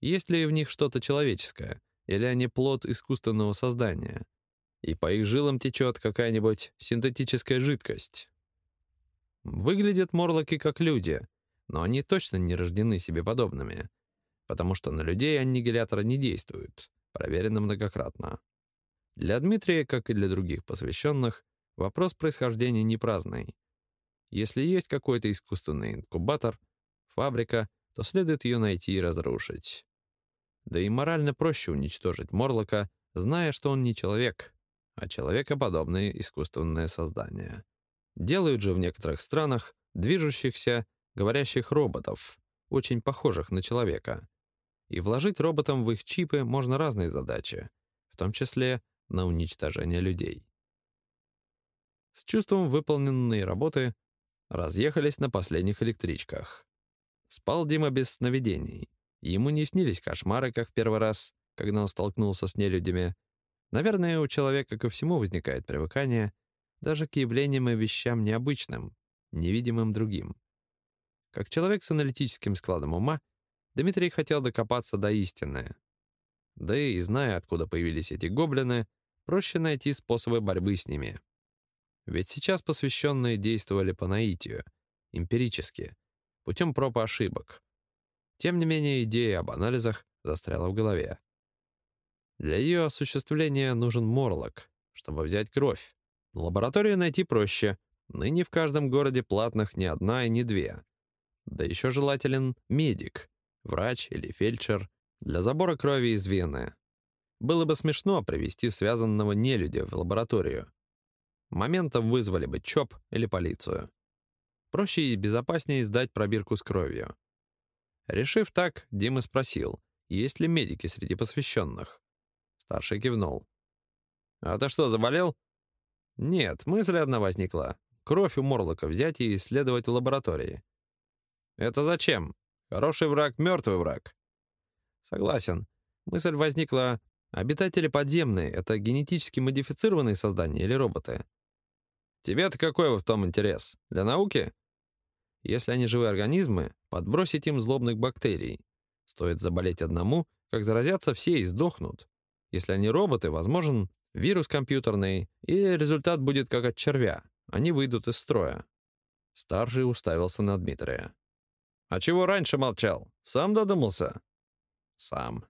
Есть ли в них что-то человеческое? Или они плод искусственного создания? И по их жилам течет какая-нибудь синтетическая жидкость. Выглядят морлоки как люди, но они точно не рождены себе подобными, потому что на людей аннигиляторы не действуют, проверено многократно. Для Дмитрия, как и для других посвященных, вопрос происхождения не праздный. Если есть какой-то искусственный инкубатор, фабрика, то следует ее найти и разрушить. Да и морально проще уничтожить Морлока, зная, что он не человек, а человекоподобное искусственное создание. Делают же в некоторых странах движущихся, говорящих роботов, очень похожих на человека. И вложить роботам в их чипы можно разные задачи, в том числе на уничтожение людей. С чувством выполненной работы разъехались на последних электричках. Спал Дима без сновидений. Ему не снились кошмары, как в первый раз, когда он столкнулся с нелюдями. Наверное, у человека ко всему возникает привыкание, даже к явлениям и вещам необычным, невидимым другим. Как человек с аналитическим складом ума, Дмитрий хотел докопаться до истины. Да и, зная, откуда появились эти гоблины, проще найти способы борьбы с ними. Ведь сейчас посвященные действовали по наитию, эмпирически, путем проб и ошибок. Тем не менее, идея об анализах застряла в голове. Для ее осуществления нужен морлок, чтобы взять кровь. Лабораторию найти проще. Ныне в каждом городе платных не одна и не две. Да еще желателен медик, врач или фельдшер для забора крови из вены. Было бы смешно привести связанного нелюдя в лабораторию, Моментом вызвали бы ЧОП или полицию. Проще и безопаснее сдать пробирку с кровью. Решив так, Дима спросил, есть ли медики среди посвященных. Старший кивнул. «А ты что, заболел?» «Нет, мысль одна возникла. кровь у Морлока взять и исследовать в лаборатории. Это зачем? Хороший враг — мертвый враг. Согласен. Мысль возникла, обитатели подземные — это генетически модифицированные создания или роботы? Тебе-то какой в том интерес? Для науки? Если они живые организмы, подбросить им злобных бактерий. Стоит заболеть одному, как заразятся все и сдохнут. Если они роботы, возможен вирус компьютерный, и результат будет как от червя. Они выйдут из строя. Старший уставился на Дмитрия. «А чего раньше молчал? Сам додумался?» «Сам.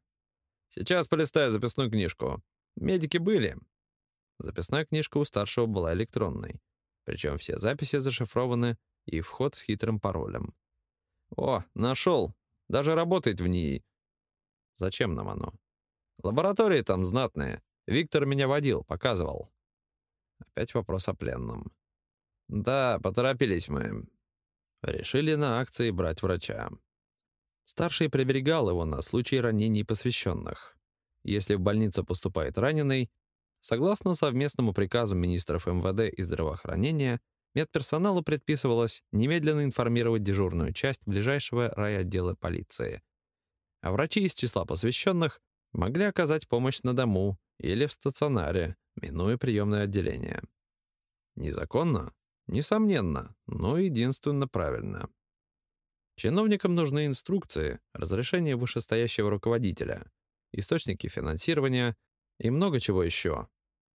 Сейчас полистаю записную книжку. Медики были». Записная книжка у старшего была электронной. Причем все записи зашифрованы и вход с хитрым паролем. «О, нашел! Даже работает в ней. Зачем нам оно? Лаборатории там знатные. Виктор меня водил, показывал». Опять вопрос о пленном. «Да, поторопились мы. Решили на акции брать врача. Старший приберегал его на случай ранений посвященных. Если в больницу поступает раненый, согласно совместному приказу министров МВД и здравоохранения, медперсоналу предписывалось немедленно информировать дежурную часть ближайшего райотдела полиции. А врачи из числа посвященных могли оказать помощь на дому или в стационаре, минуя приемное отделение. Незаконно? Несомненно, но единственно правильно. Чиновникам нужны инструкции, разрешение вышестоящего руководителя, источники финансирования и много чего еще.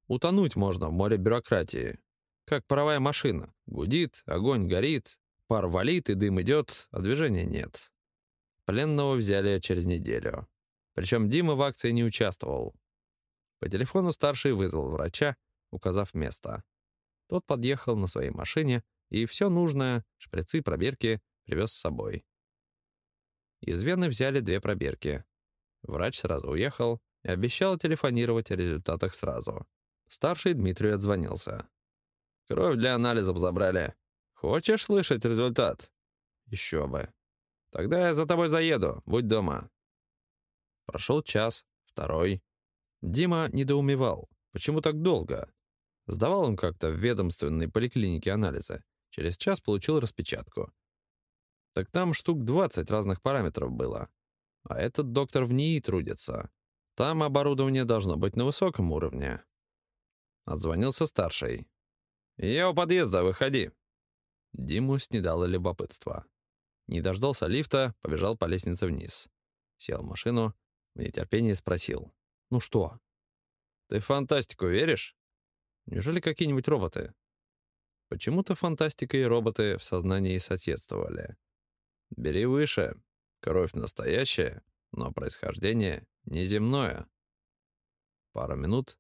Утонуть можно в море бюрократии. Как паровая машина. Гудит, огонь горит, пар валит и дым идет, а движения нет. Пленного взяли через неделю. Причем Дима в акции не участвовал. По телефону старший вызвал врача, указав место. Тот подъехал на своей машине и все нужное, шприцы, пробирки, привез с собой. Из Вены взяли две пробирки. Врач сразу уехал и обещал телефонировать о результатах сразу. Старший Дмитрию отзвонился. «Кровь для анализов забрали. Хочешь слышать результат?» «Еще бы. Тогда я за тобой заеду. Будь дома». Прошел час, второй. Дима недоумевал. Почему так долго? Сдавал он как-то в ведомственной поликлинике анализы. Через час получил распечатку. Так там штук 20 разных параметров было. А этот доктор в НИИ трудится. Там оборудование должно быть на высоком уровне. Отзвонился старший. «Я у подъезда, выходи». Диму снедало любопытство. Не дождался лифта, побежал по лестнице вниз. Сел в машину, в нетерпении спросил. «Ну что?» «Ты в фантастику веришь?» Неужели какие-нибудь роботы? Почему-то фантастика и роботы в сознании соседствовали. Бери выше. Кровь настоящая, но происхождение неземное. Пару минут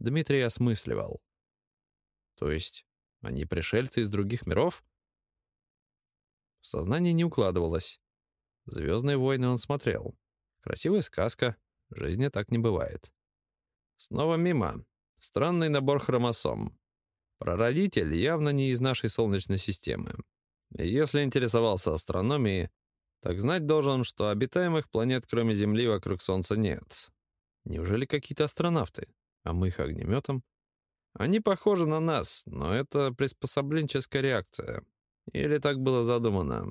Дмитрий осмысливал. То есть они пришельцы из других миров? В сознании не укладывалось. «Звездные войны» он смотрел. Красивая сказка, жизни так не бывает. Снова мимо. Странный набор хромосом. Прародитель явно не из нашей Солнечной системы. И если интересовался астрономией, так знать должен, что обитаемых планет кроме Земли вокруг Солнца нет. Неужели какие-то астронавты? А мы их огнеметом? Они похожи на нас, но это приспособленческая реакция. Или так было задумано.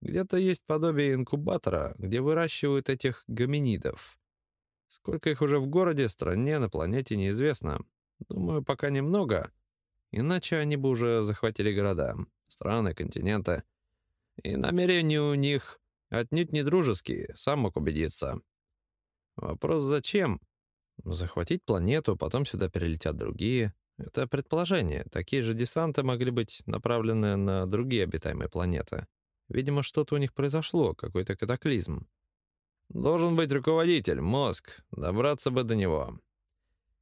Где-то есть подобие инкубатора, где выращивают этих гоминидов. Сколько их уже в городе, стране, на планете неизвестно. Думаю, пока немного. Иначе они бы уже захватили города, страны, континенты. И намерения у них отнюдь не дружеские, сам мог убедиться. Вопрос зачем? Захватить планету, потом сюда перелетят другие. Это предположение. Такие же десанты могли быть направлены на другие обитаемые планеты. Видимо, что-то у них произошло, какой-то катаклизм. Должен быть руководитель, мозг, добраться бы до него.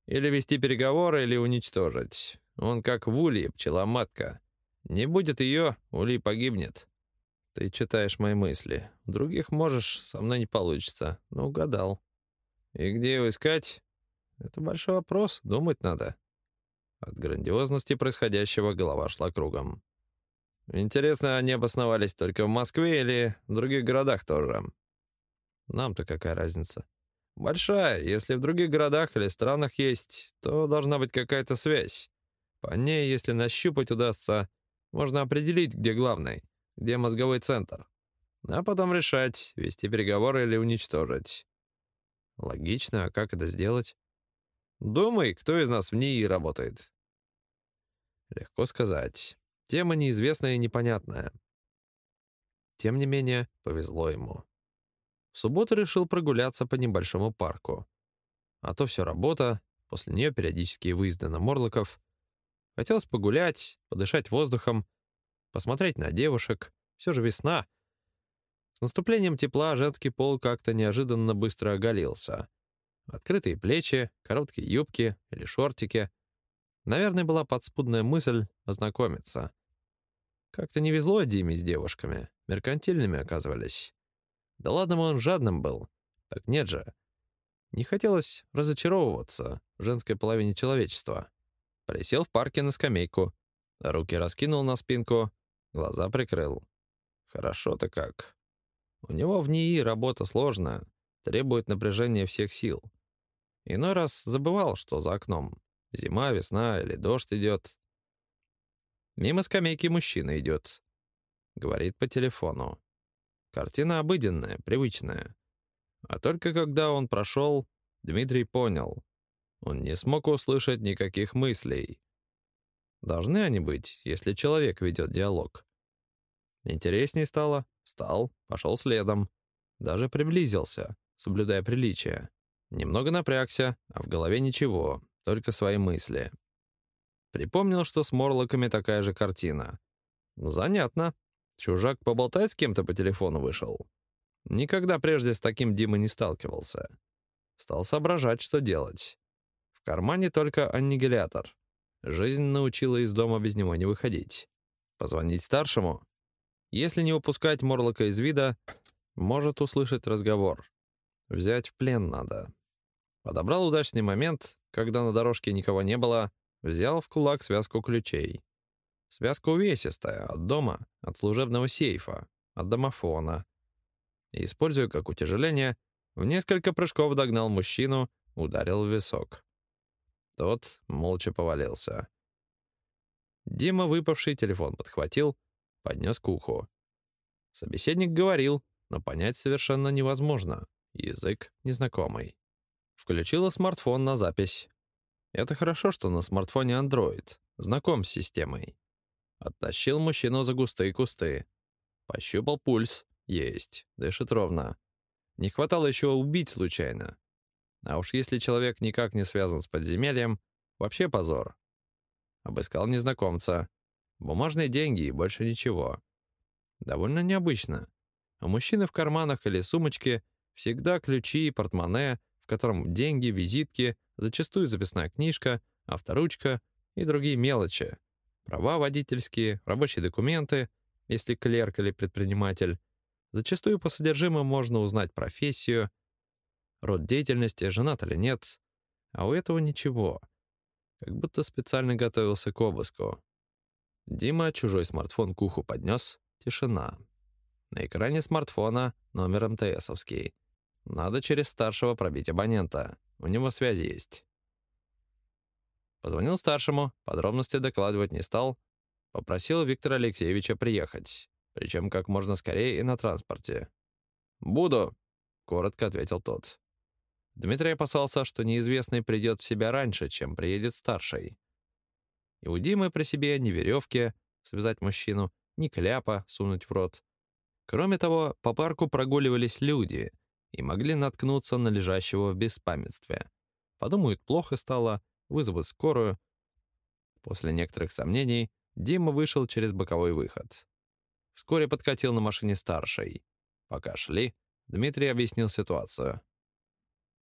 Или вести переговоры, или уничтожить. Он как в улье, пчела-матка. Не будет ее, улей погибнет. Ты читаешь мои мысли. Других можешь, со мной не получится. Но угадал. И где его искать? Это большой вопрос, думать надо. От грандиозности происходящего голова шла кругом. Интересно, они обосновались только в Москве или в других городах тоже? Нам-то какая разница? Большая. Если в других городах или странах есть, то должна быть какая-то связь. По ней, если нащупать удастся, можно определить, где главный, где мозговой центр. А потом решать, вести переговоры или уничтожить. Логично, а как это сделать? Думай, кто из нас в НИИ работает. Легко сказать. Тема неизвестная и непонятная. Тем не менее, повезло ему. В субботу решил прогуляться по небольшому парку. А то все работа, после нее периодические выезды на Морлоков. Хотелось погулять, подышать воздухом, посмотреть на девушек. Все же весна. Наступлением тепла женский пол как-то неожиданно быстро оголился. Открытые плечи, короткие юбки или шортики. Наверное, была подспудная мысль ознакомиться. Как-то не везло Диме с девушками. Меркантильными оказывались. Да ладно, он жадным был. Так нет же. Не хотелось разочаровываться в женской половине человечества. Присел в парке на скамейку, руки раскинул на спинку, глаза прикрыл. Хорошо-то как. У него в НИИ работа сложная, требует напряжения всех сил. Иной раз забывал, что за окном. Зима, весна или дождь идет. Мимо скамейки мужчина идет. Говорит по телефону. Картина обыденная, привычная. А только когда он прошел, Дмитрий понял. Он не смог услышать никаких мыслей. Должны они быть, если человек ведет диалог. Интересней стало, встал, пошел следом. Даже приблизился, соблюдая приличие. Немного напрягся, а в голове ничего, только свои мысли. Припомнил, что с Морлоками такая же картина. Занятно. Чужак поболтать с кем-то по телефону вышел. Никогда прежде с таким Дима не сталкивался. Стал соображать, что делать. В кармане только аннигилятор. Жизнь научила из дома без него не выходить. Позвонить старшему? Если не выпускать Морлока из вида, может услышать разговор. Взять в плен надо. Подобрал удачный момент, когда на дорожке никого не было, взял в кулак связку ключей. Связка увесистая, от дома, от служебного сейфа, от домофона. И, используя как утяжеление, в несколько прыжков догнал мужчину, ударил в висок. Тот молча повалился. Дима выпавший телефон подхватил, поднес к уху. Собеседник говорил, но понять совершенно невозможно. Язык незнакомый. Включила смартфон на запись. Это хорошо, что на смартфоне Android, знаком с системой. Оттащил мужчину за густые кусты. Пощупал пульс. Есть, дышит ровно. Не хватало еще убить случайно. А уж если человек никак не связан с подземельем, вообще позор. Обыскал незнакомца. Бумажные деньги и больше ничего. Довольно необычно. У мужчины в карманах или сумочке всегда ключи и портмоне, в котором деньги, визитки, зачастую записная книжка, авторучка и другие мелочи. Права водительские, рабочие документы, если клерк или предприниматель. Зачастую по содержимому можно узнать профессию, род деятельности, женат или нет. А у этого ничего. Как будто специально готовился к обыску. Дима чужой смартфон к уху поднес. Тишина. На экране смартфона номер МТСовский. Надо через старшего пробить абонента. У него связи есть. Позвонил старшему, подробности докладывать не стал. Попросил Виктора Алексеевича приехать. Причем как можно скорее и на транспорте. «Буду», — коротко ответил тот. Дмитрий опасался, что неизвестный придет в себя раньше, чем приедет старший. И у Димы при себе ни веревки связать мужчину, ни кляпа сунуть в рот. Кроме того, по парку прогуливались люди — и могли наткнуться на лежащего в беспамятстве. Подумают, плохо стало, вызовут скорую. После некоторых сомнений Дима вышел через боковой выход. Вскоре подкатил на машине старший. Пока шли, Дмитрий объяснил ситуацию.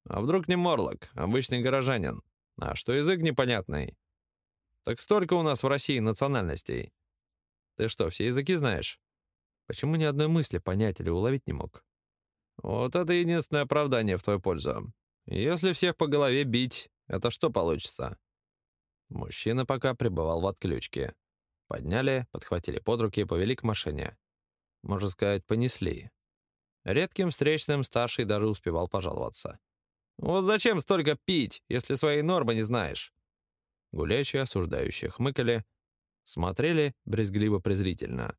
«А вдруг не Морлок, обычный горожанин? А что язык непонятный? Так столько у нас в России национальностей. Ты что, все языки знаешь? Почему ни одной мысли понять или уловить не мог?» Вот это единственное оправдание в твою пользу. Если всех по голове бить, это что получится? Мужчина пока пребывал в отключке. Подняли, подхватили под руки и повели к машине. Можно сказать, понесли. Редким встречным старший даже успевал пожаловаться. «Вот зачем столько пить, если своей нормы не знаешь?» Гуляющие осуждающие хмыкали, смотрели брезгливо-презрительно.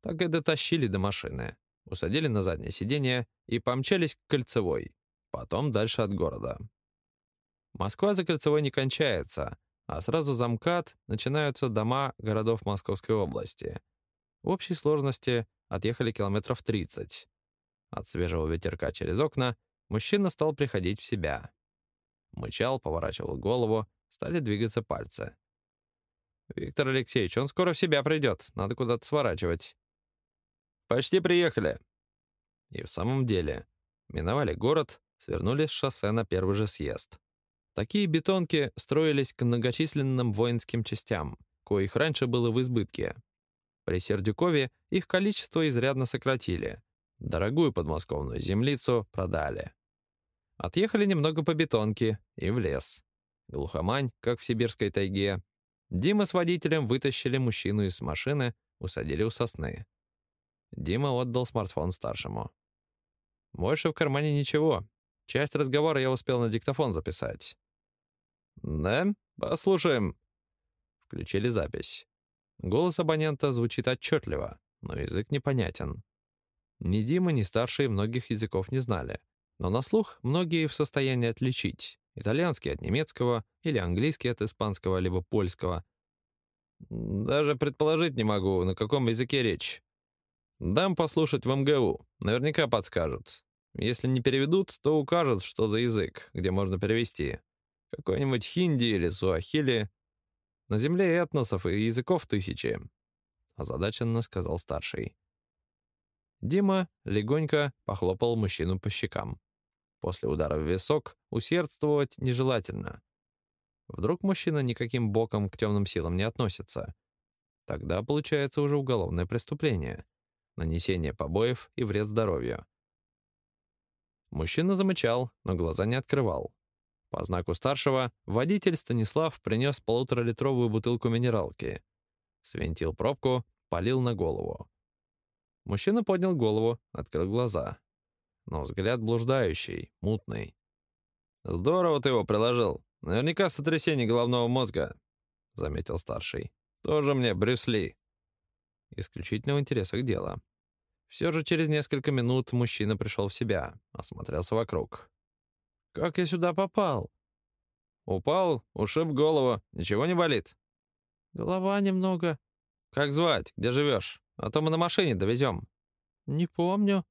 Так и дотащили до машины, усадили на заднее сиденье и помчались к Кольцевой, потом дальше от города. Москва за Кольцевой не кончается, а сразу за МКАД начинаются дома городов Московской области. В общей сложности отъехали километров 30. От свежего ветерка через окна мужчина стал приходить в себя. Мычал, поворачивал голову, стали двигаться пальцы. «Виктор Алексеевич, он скоро в себя придет, надо куда-то сворачивать». «Почти приехали». И в самом деле, миновали город, свернули с шоссе на первый же съезд. Такие бетонки строились к многочисленным воинским частям, коих раньше было в избытке. При Сердюкове их количество изрядно сократили. Дорогую подмосковную землицу продали. Отъехали немного по бетонке и в лес. Глухомань, как в сибирской тайге. Дима с водителем вытащили мужчину из машины, усадили у сосны. Дима отдал смартфон старшему. Больше в кармане ничего. Часть разговора я успел на диктофон записать. «Да? Послушаем». Включили запись. Голос абонента звучит отчетливо, но язык непонятен. Ни Дима, ни старшие многих языков не знали. Но на слух многие в состоянии отличить итальянский от немецкого или английский от испанского либо польского. Даже предположить не могу, на каком языке речь. Дам послушать в МГУ, наверняка подскажут. Если не переведут, то укажут, что за язык, где можно перевести. Какой-нибудь хинди или суахили. На земле этносов и языков тысячи. Озадаченно сказал старший. Дима легонько похлопал мужчину по щекам. После удара в висок усердствовать нежелательно. Вдруг мужчина никаким боком к темным силам не относится. Тогда получается уже уголовное преступление. Нанесение побоев и вред здоровью. Мужчина замычал, но глаза не открывал. По знаку старшего водитель Станислав принес полуторалитровую бутылку минералки. Свинтил пробку, полил на голову. Мужчина поднял голову, открыл глаза. Но взгляд блуждающий, мутный. «Здорово ты его приложил. Наверняка сотрясение головного мозга», — заметил старший. «Тоже мне Брюсли». Исключительного интереса к делу. Все же через несколько минут мужчина пришел в себя, осмотрелся вокруг. Как я сюда попал? Упал, ушиб голову. Ничего не болит? Голова немного. Как звать? Где живешь? А то мы на машине довезем. Не помню.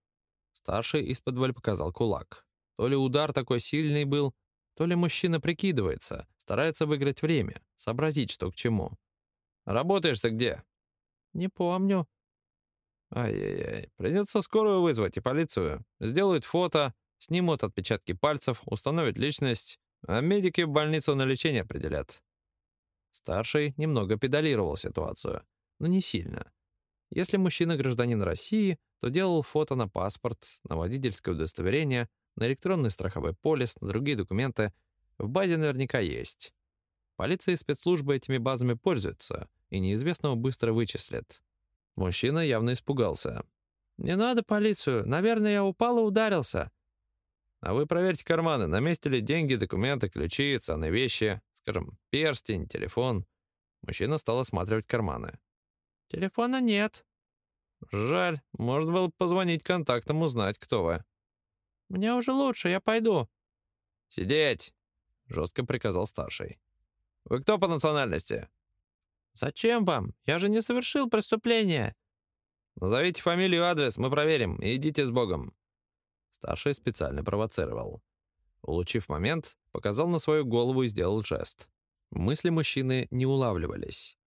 Старший из-под показал кулак. То ли удар такой сильный был, то ли мужчина прикидывается, старается выиграть время, сообразить, что к чему. Работаешь ты где? Не помню. Ай-яй-яй, придется скорую вызвать и полицию. Сделают фото, Снимут отпечатки пальцев, установят личность, а медики в больницу на лечение определят. Старший немного педалировал ситуацию, но не сильно. Если мужчина гражданин России, то делал фото на паспорт, на водительское удостоверение, на электронный страховой полис, на другие документы. В базе наверняка есть. Полиция и спецслужбы этими базами пользуются, и неизвестного быстро вычислят. Мужчина явно испугался. «Не надо полицию. Наверное, я упал и ударился. А вы проверьте карманы, на месте ли деньги, документы, ключи, ценные вещи, скажем, перстень, телефон. Мужчина стал осматривать карманы. Телефона нет. Жаль, можно было позвонить контактам, узнать, кто вы. Мне уже лучше, я пойду. Сидеть, жестко приказал старший. Вы кто по национальности? Зачем вам? Я же не совершил преступления. Назовите фамилию и адрес, мы проверим, и идите с Богом. Старший специально провоцировал. Улучив момент, показал на свою голову и сделал жест. Мысли мужчины не улавливались.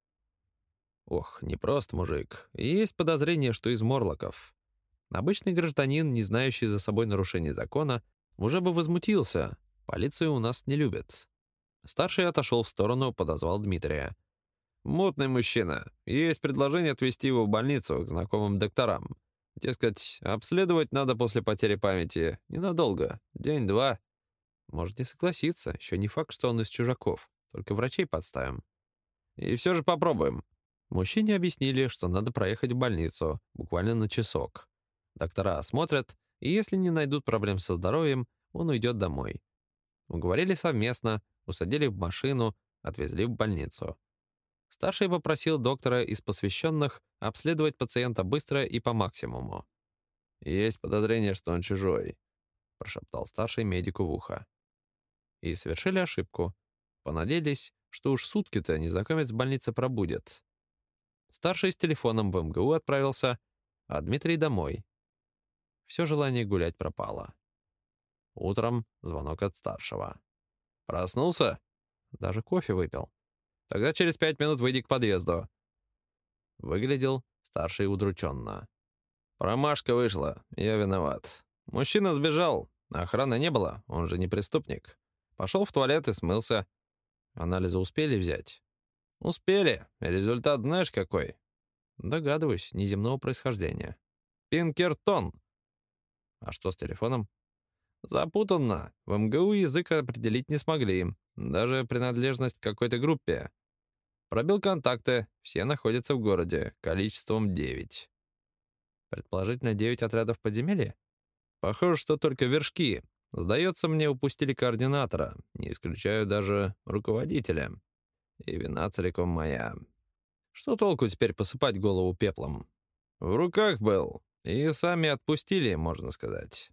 Ох, непрост мужик. И есть подозрение, что из Морлоков. Обычный гражданин, не знающий за собой нарушений закона, уже бы возмутился. Полицию у нас не любят. Старший отошел в сторону, подозвал Дмитрия. «Мутный мужчина. Есть предложение отвезти его в больницу к знакомым докторам. Дескать, обследовать надо после потери памяти. Ненадолго. День-два. Может, не согласиться. Еще не факт, что он из чужаков. Только врачей подставим. И все же попробуем. Мужчине объяснили, что надо проехать в больницу, буквально на часок. Доктора осмотрят, и если не найдут проблем со здоровьем, он уйдет домой. Уговорили совместно, усадили в машину, отвезли в больницу. Старший попросил доктора из посвященных обследовать пациента быстро и по максимуму. «Есть подозрение, что он чужой», — прошептал старший медику в ухо. И совершили ошибку. Понадеялись, что уж сутки-то незнакомец в больнице пробудет. Старший с телефоном в МГУ отправился, а Дмитрий домой. Все желание гулять пропало. Утром звонок от старшего. «Проснулся?» Даже кофе выпил. Тогда через пять минут выйди к подъезду». Выглядел старший удрученно. «Промашка вышла, я виноват. Мужчина сбежал, охраны не было, он же не преступник. Пошел в туалет и смылся. Анализы успели взять?» «Успели. Результат знаешь какой?» «Догадываюсь, неземного происхождения». «Пинкертон». «А что с телефоном?» «Запутанно. В МГУ язык определить не смогли. Даже принадлежность к какой-то группе. Пробил контакты, все находятся в городе, количеством 9. Предположительно, 9 отрядов подземелья? Похоже, что только вершки. Сдается мне, упустили координатора, не исключаю даже руководителя. И вина целиком моя. Что толку теперь посыпать голову пеплом? В руках был, и сами отпустили, можно сказать.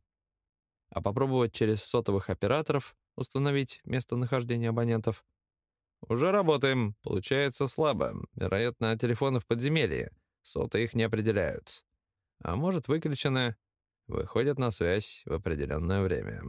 А попробовать через сотовых операторов установить местонахождение абонентов. Уже работаем. Получается слабо. Вероятно, телефоны в подземелье. Соты их не определяют. А может, выключены. Выходят на связь в определенное время.